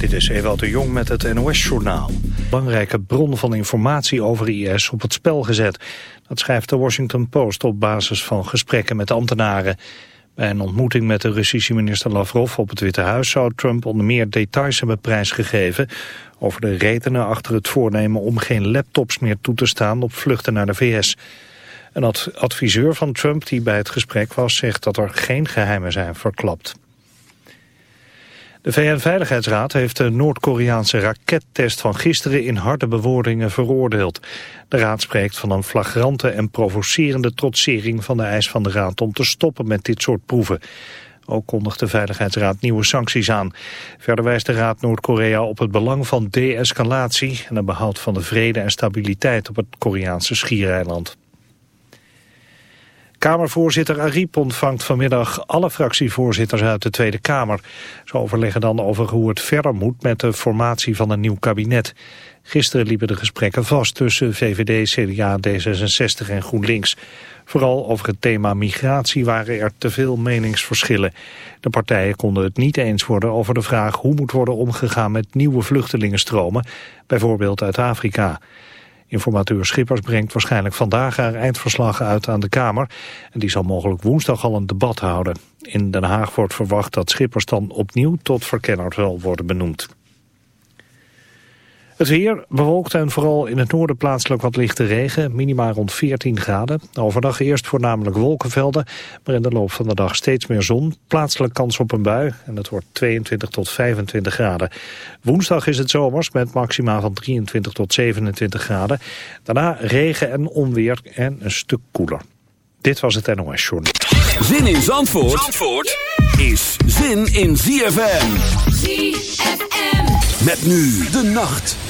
Dit is Ewald de Jong met het NOS-journaal. Belangrijke bron van informatie over IS op het spel gezet. Dat schrijft de Washington Post op basis van gesprekken met ambtenaren. Bij een ontmoeting met de Russische minister Lavrov op het Witte Huis... zou Trump onder meer details hebben prijsgegeven... over de redenen achter het voornemen om geen laptops meer toe te staan... op vluchten naar de VS. Een adviseur van Trump die bij het gesprek was... zegt dat er geen geheimen zijn verklapt. De VN-veiligheidsraad heeft de Noord-Koreaanse rakettest van gisteren in harde bewoordingen veroordeeld. De raad spreekt van een flagrante en provocerende trotsering van de eis van de raad om te stoppen met dit soort proeven. Ook kondigt de Veiligheidsraad nieuwe sancties aan. Verder wijst de Raad Noord-Korea op het belang van de-escalatie en het behoud van de vrede en stabiliteit op het Koreaanse schiereiland. Kamervoorzitter Ariep ontvangt vanmiddag alle fractievoorzitters uit de Tweede Kamer. Ze overleggen dan over hoe het verder moet met de formatie van een nieuw kabinet. Gisteren liepen de gesprekken vast tussen VVD, CDA, D66 en GroenLinks. Vooral over het thema migratie waren er te veel meningsverschillen. De partijen konden het niet eens worden over de vraag hoe moet worden omgegaan met nieuwe vluchtelingenstromen, bijvoorbeeld uit Afrika. Informateur Schippers brengt waarschijnlijk vandaag haar eindverslag uit aan de Kamer. En die zal mogelijk woensdag al een debat houden. In Den Haag wordt verwacht dat Schippers dan opnieuw tot verkenner zal worden benoemd. Het weer bewolkt en vooral in het noorden plaatselijk wat lichte regen, minimaal rond 14 graden. Overdag eerst voornamelijk wolkenvelden, maar in de loop van de dag steeds meer zon. Plaatselijk kans op een bui en het wordt 22 tot 25 graden. Woensdag is het zomers met maxima van 23 tot 27 graden. Daarna regen en onweer en een stuk koeler. Dit was het NOS Journal. Zin in Zandvoort, Zandvoort is zin in ZFM. ZFM. Met nu de nacht.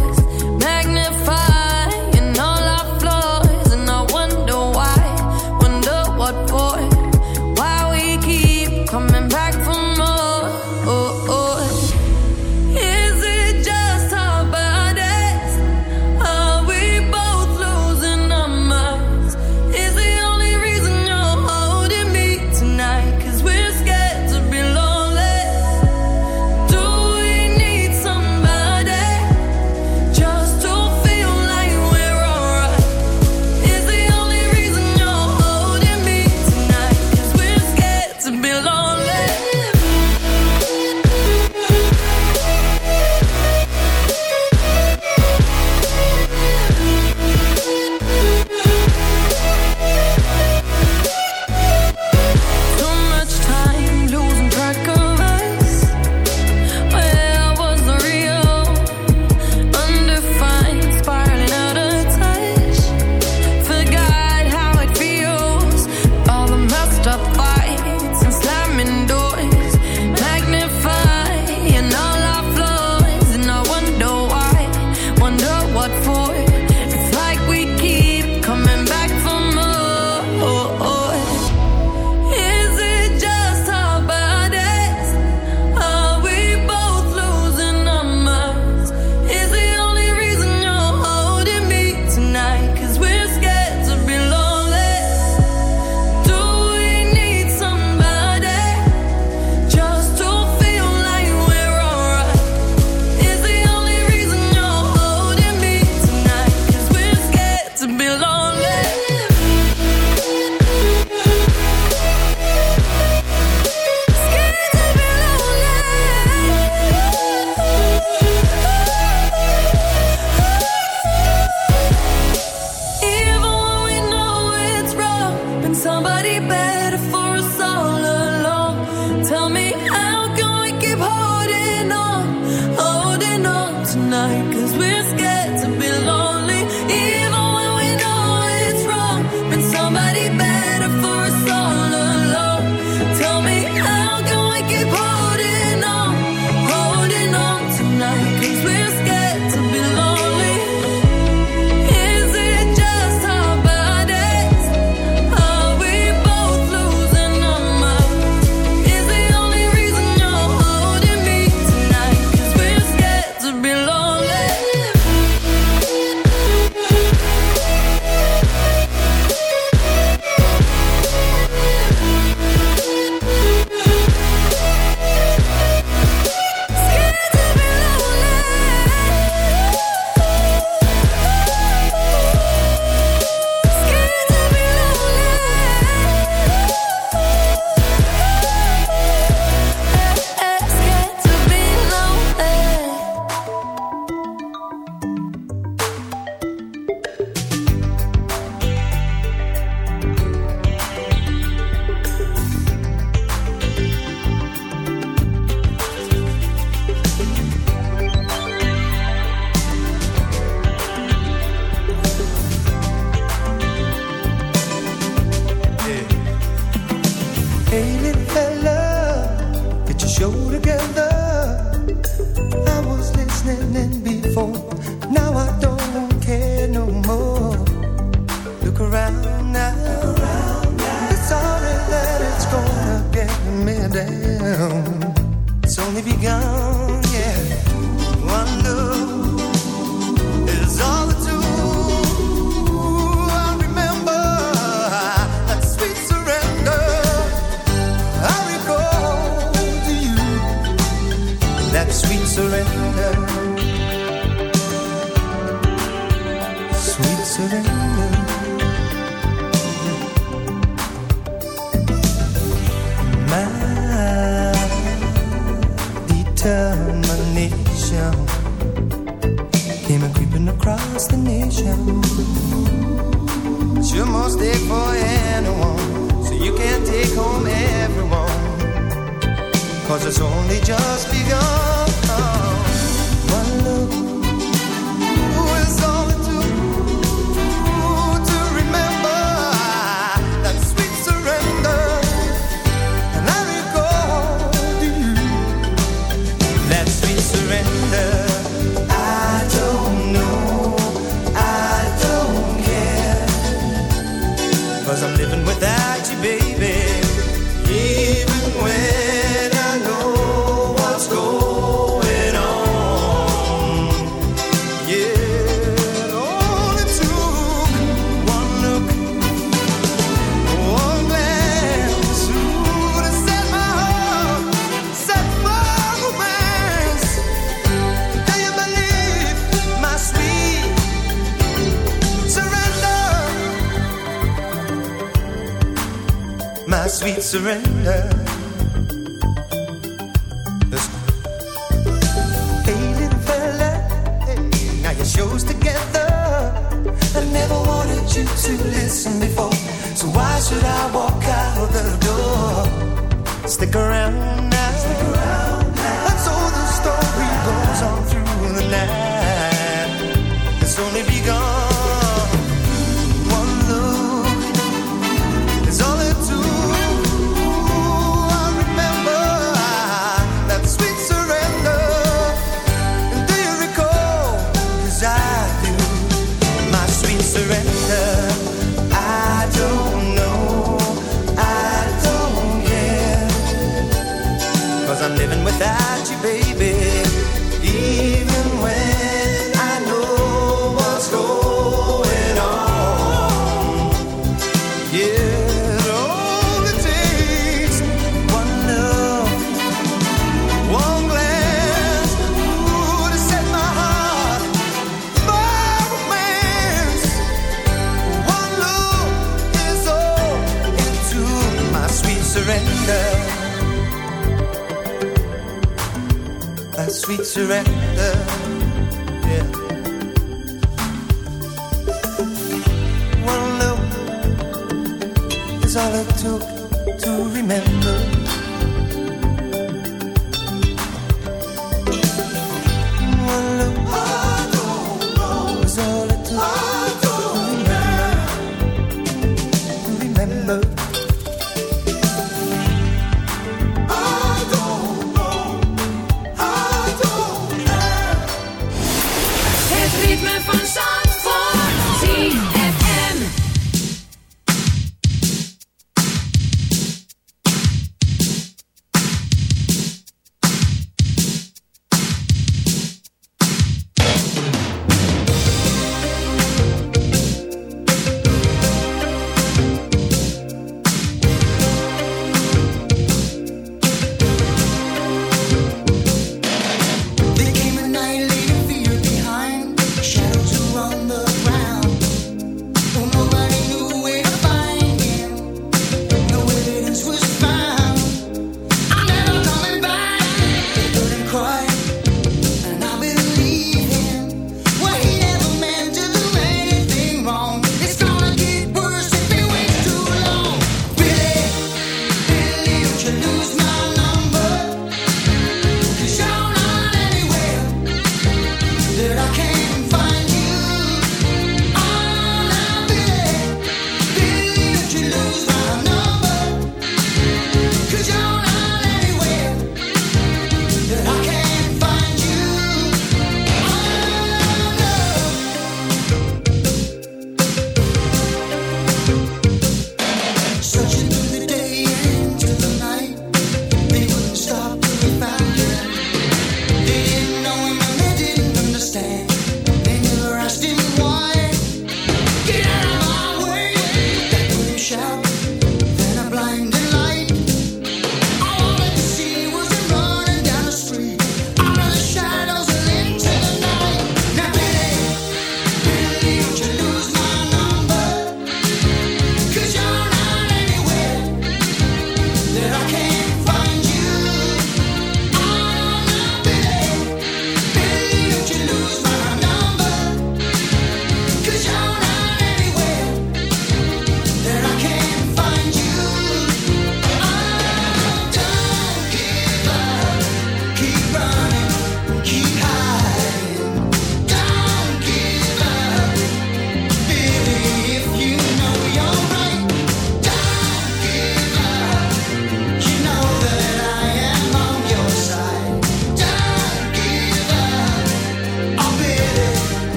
Surrender.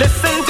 Listen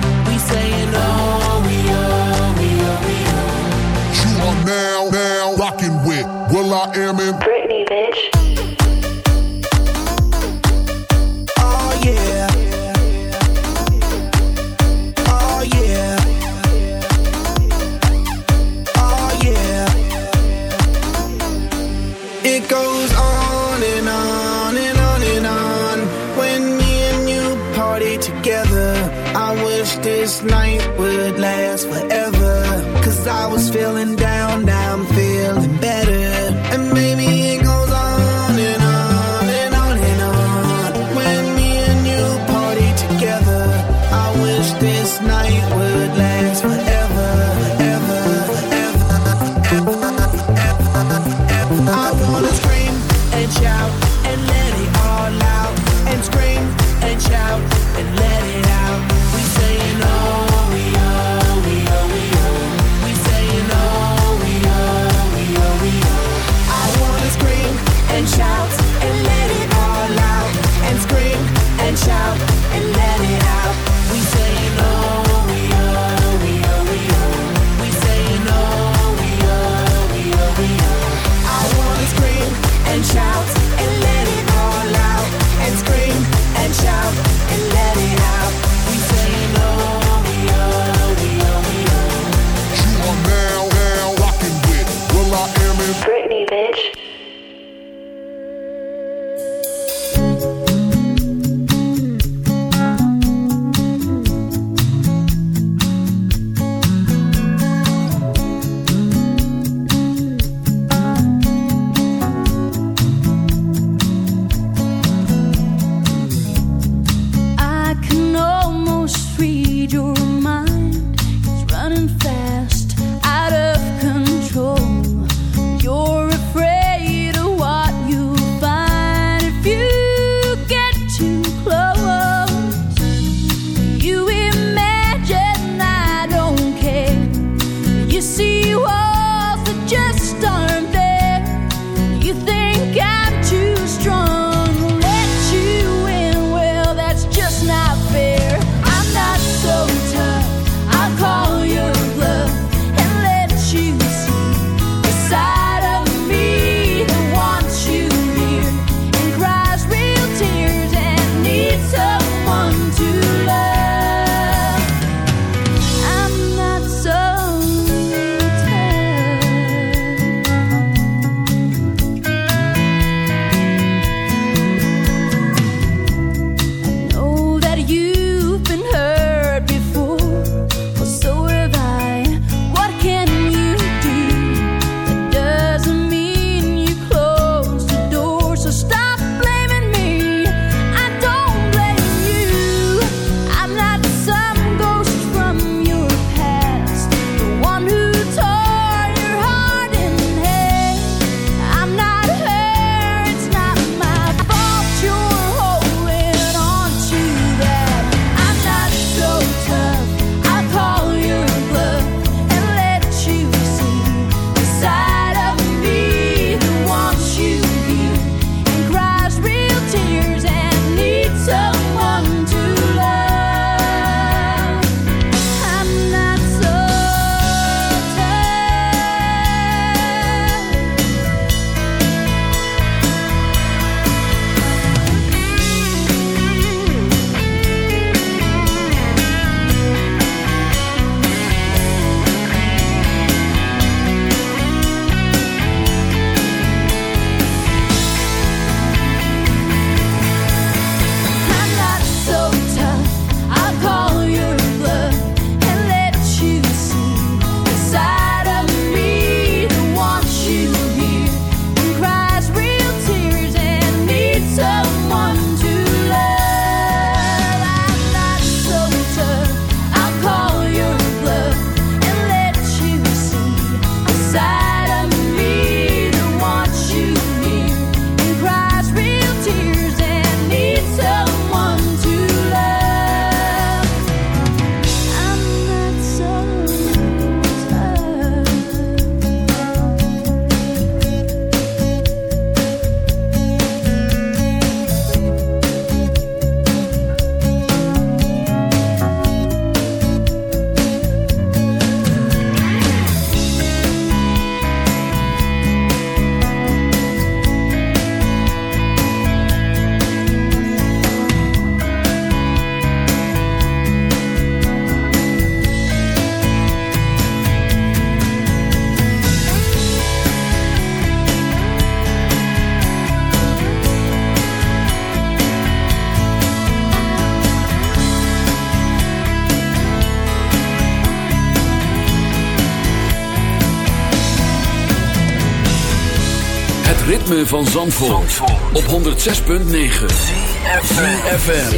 ritme van Zandvoort, Zandvoort. op 106.9 CFFM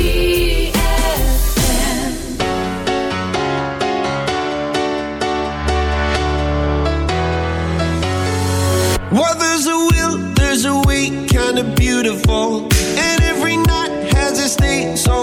Well there's a will, there's a way, kinda beautiful And every night has its stay so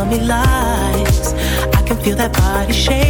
tell me lies. I can feel that body shake